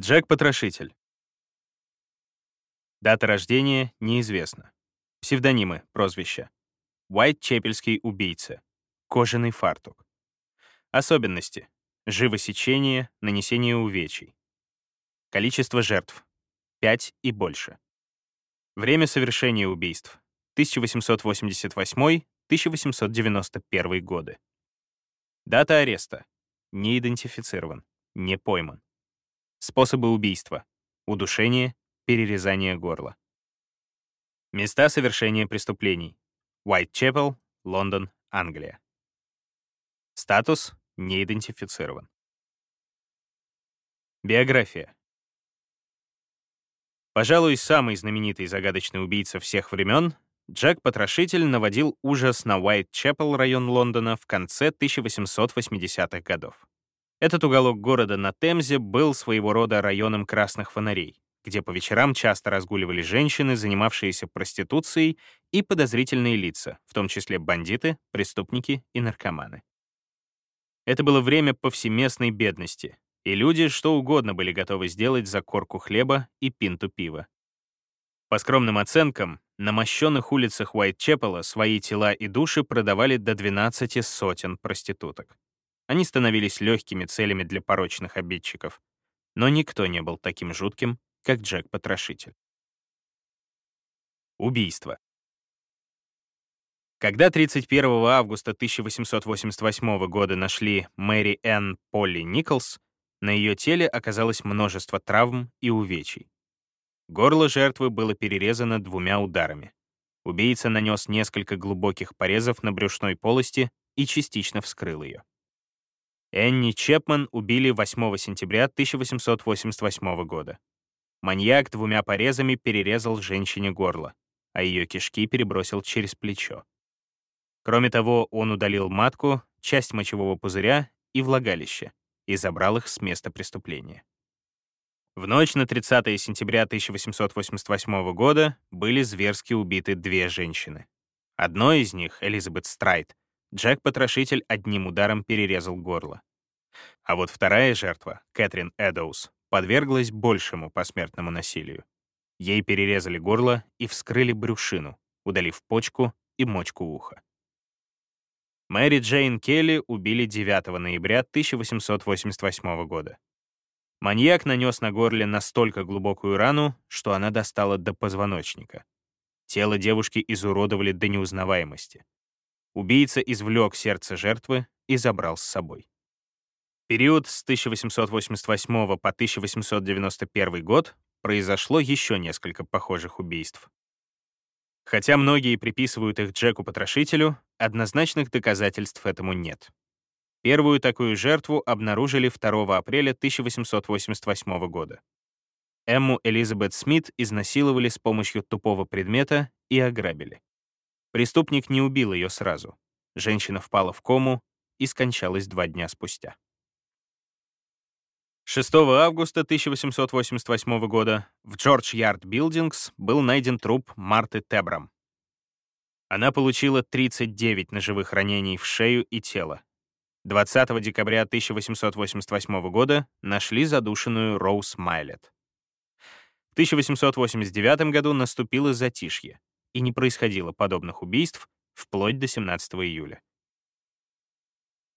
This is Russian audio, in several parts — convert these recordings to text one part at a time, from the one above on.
Джек-потрошитель. Дата рождения неизвестна. Псевдонимы, прозвища. Уайт-чепельский убийца. Кожаный фартук. Особенности. Живосечение, нанесение увечий. Количество жертв. 5 и больше. Время совершения убийств. 1888-1891 годы. Дата ареста. Не идентифицирован. Не пойман. Способы убийства. Удушение, перерезание горла. Места совершения преступлений. Уайтчепел, Лондон, Англия. Статус не идентифицирован. Биография. Пожалуй, самый знаменитый загадочный убийца всех времен, Джек-потрошитель наводил ужас на Уайтчепел, район Лондона, в конце 1880-х годов. Этот уголок города на Темзе был своего рода районом красных фонарей, где по вечерам часто разгуливали женщины, занимавшиеся проституцией, и подозрительные лица, в том числе бандиты, преступники и наркоманы. Это было время повсеместной бедности, и люди что угодно были готовы сделать за корку хлеба и пинту пива. По скромным оценкам, на мощенных улицах Уайтчепела свои тела и души продавали до 12 сотен проституток. Они становились легкими целями для порочных обидчиков. Но никто не был таким жутким, как Джек-потрошитель. Убийство. Когда 31 августа 1888 года нашли Мэри Энн Полли Николс, на ее теле оказалось множество травм и увечий. Горло жертвы было перерезано двумя ударами. Убийца нанес несколько глубоких порезов на брюшной полости и частично вскрыл ее. Энни Чепман убили 8 сентября 1888 года. Маньяк двумя порезами перерезал женщине горло, а ее кишки перебросил через плечо. Кроме того, он удалил матку, часть мочевого пузыря и влагалище и забрал их с места преступления. В ночь на 30 сентября 1888 года были зверски убиты две женщины. Одной из них, Элизабет Страйт, Джек-потрошитель одним ударом перерезал горло. А вот вторая жертва, Кэтрин Эдоус, подверглась большему посмертному насилию. Ей перерезали горло и вскрыли брюшину, удалив почку и мочку уха. Мэри Джейн Келли убили 9 ноября 1888 года. Маньяк нанес на горле настолько глубокую рану, что она достала до позвоночника. Тело девушки изуродовали до неузнаваемости. Убийца извлек сердце жертвы и забрал с собой. Период с 1888 по 1891 год произошло еще несколько похожих убийств. Хотя многие приписывают их Джеку-потрошителю, однозначных доказательств этому нет. Первую такую жертву обнаружили 2 апреля 1888 года. Эмму Элизабет Смит изнасиловали с помощью тупого предмета и ограбили. Преступник не убил ее сразу. Женщина впала в кому и скончалась два дня спустя. 6 августа 1888 года в Джордж Ярд Билдингс был найден труп Марты Тебрам. Она получила 39 ножевых ранений в шею и тело. 20 декабря 1888 года нашли задушенную Роуз Майлет. В 1889 году наступило затишье и не происходило подобных убийств вплоть до 17 июля.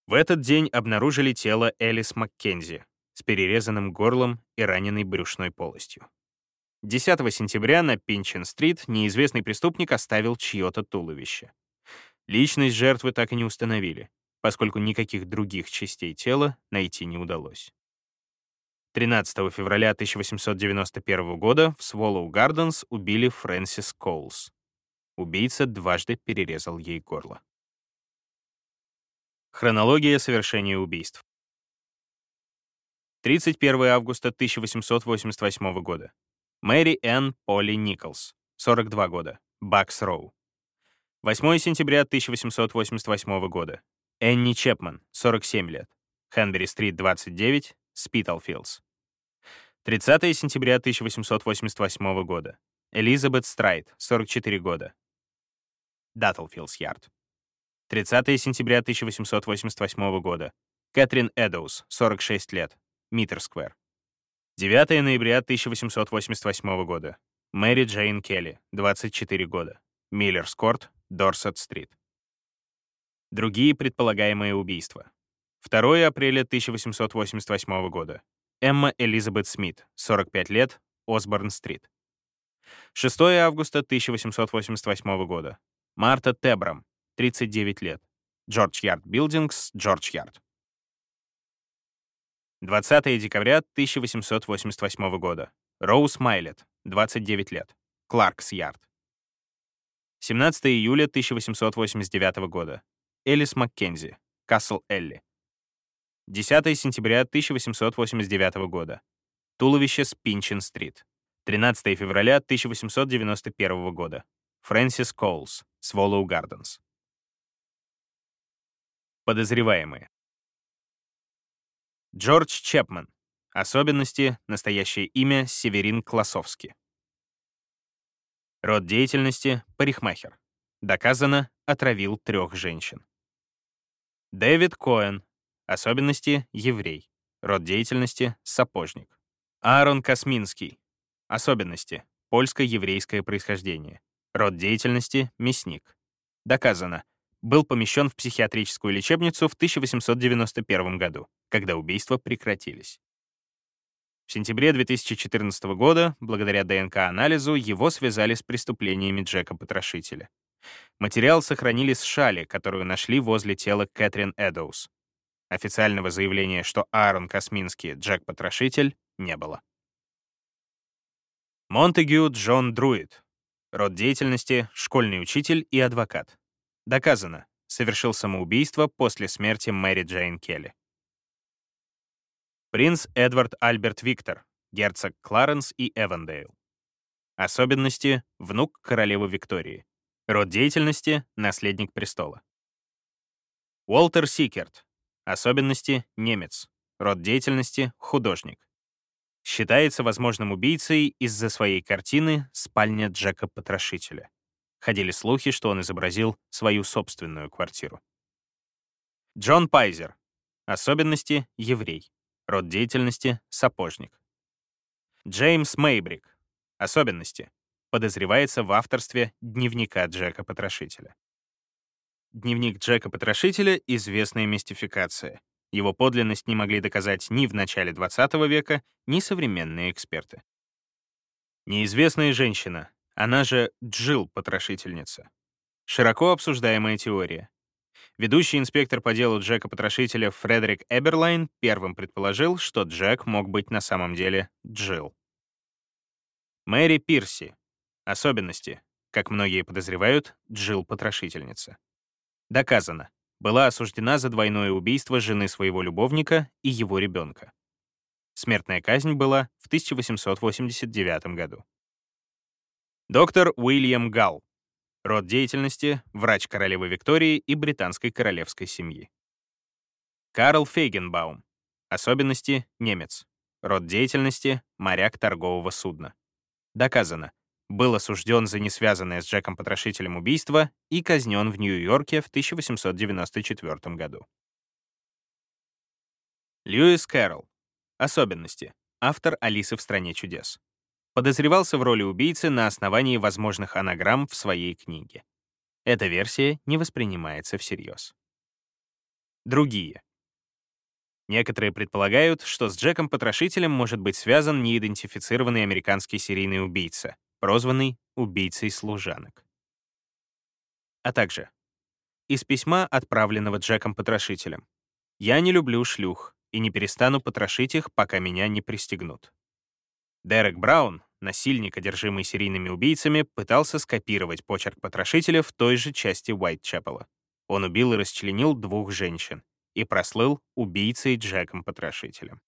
В этот день обнаружили тело Элис Маккензи с перерезанным горлом и раненой брюшной полостью. 10 сентября на Пинчен-стрит неизвестный преступник оставил чье-то туловище. Личность жертвы так и не установили, поскольку никаких других частей тела найти не удалось. 13 февраля 1891 года в Сволоу Гарденс убили Фрэнсис Коулс. Убийца дважды перерезал ей горло. Хронология совершения убийств. 31 августа 1888 года. Мэри Энн Полли Николс, 42 года, Бакс Роу. 8 сентября 1888 года. Энни Чепман, 47 лет, Хенбери-стрит, 29, Спиталфилдс. 30 сентября 1888 года. Элизабет Страйд, 44 года, Датфилдс-Ярд. 30 сентября 1888 года. Кэтрин Эдоус, 46 лет, Митр-сквер. 9 ноября 1888 года. Мэри Джейн Келли, 24 года. Миллерс-Корт, Дорсет-стрит. Другие предполагаемые убийства. 2 апреля 1888 года. Эмма Элизабет Смит, 45 лет, Осборн-стрит. 6 августа 1888 года. Марта Тебрам, 39 лет. Джордж Ярд Билдингс, Джордж Ярд. 20 декабря 1888 года. Роуз Майлет, 29 лет. Кларкс Ярд. 17 июля 1889 года. Элис Маккензи, Касл Элли. 10 сентября 1889 года. Туловище с Пинчин-стрит. 13 февраля 1891 года. Фрэнсис Коулс, Сволоу Гарденс. Подозреваемые. Джордж Чепман. Особенности, настоящее имя Северин Классовский. Род деятельности — парикмахер. Доказано, отравил трех женщин. Дэвид Коэн. Особенности — еврей. Род деятельности — сапожник. Аарон Косминский. Особенности — польско-еврейское происхождение. Род деятельности — мясник. Доказано. Был помещен в психиатрическую лечебницу в 1891 году, когда убийства прекратились. В сентябре 2014 года, благодаря ДНК-анализу, его связали с преступлениями Джека-потрошителя. Материал сохранили с шали, которую нашли возле тела Кэтрин Эдоус. Официального заявления, что Аарон Косминский — Джек-потрошитель, не было. Монтегю Джон Друид. Род деятельности — школьный учитель и адвокат. Доказано, совершил самоубийство после смерти Мэри Джейн Келли. Принц Эдвард Альберт Виктор, герцог Кларенс и Эвандейл. Особенности — внук королевы Виктории. Род деятельности — наследник престола. Уолтер Сикерт. Особенности — немец. Род деятельности — художник. Считается возможным убийцей из-за своей картины «Спальня Джека-потрошителя». Ходили слухи, что он изобразил свою собственную квартиру. Джон Пайзер. Особенности — еврей. Род деятельности — сапожник. Джеймс Мейбрик. Особенности. Подозревается в авторстве дневника Джека-потрошителя. Дневник Джека-потрошителя — известная мистификация. Его подлинность не могли доказать ни в начале XX века, ни современные эксперты. Неизвестная женщина, она же Джилл-потрошительница. Широко обсуждаемая теория. Ведущий инспектор по делу Джека-потрошителя Фредерик Эберлайн первым предположил, что Джек мог быть на самом деле Джилл. Мэри Пирси. Особенности. Как многие подозревают, Джилл-потрошительница. Доказано. Была осуждена за двойное убийство жены своего любовника и его ребенка. Смертная казнь была в 1889 году. Доктор Уильям Галл. Род деятельности — врач королевы Виктории и британской королевской семьи. Карл Фейгенбаум. Особенности — немец. Род деятельности — моряк торгового судна. Доказано. Был осужден за несвязанное с Джеком-потрошителем убийство и казнен в Нью-Йорке в 1894 году. Льюис Кэрролл. Особенности. Автор «Алисы в стране чудес» подозревался в роли убийцы на основании возможных анаграмм в своей книге. Эта версия не воспринимается всерьез. Другие. Некоторые предполагают, что с Джеком-потрошителем может быть связан неидентифицированный американский серийный убийца, прозванный «убийцей служанок». А также из письма, отправленного Джеком-потрошителем. «Я не люблю шлюх и не перестану потрошить их, пока меня не пристегнут». Дерек Браун, насильник, одержимый серийными убийцами, пытался скопировать почерк потрошителя в той же части Уайтчепела. Он убил и расчленил двух женщин и прослыл убийцей Джеком-потрошителем.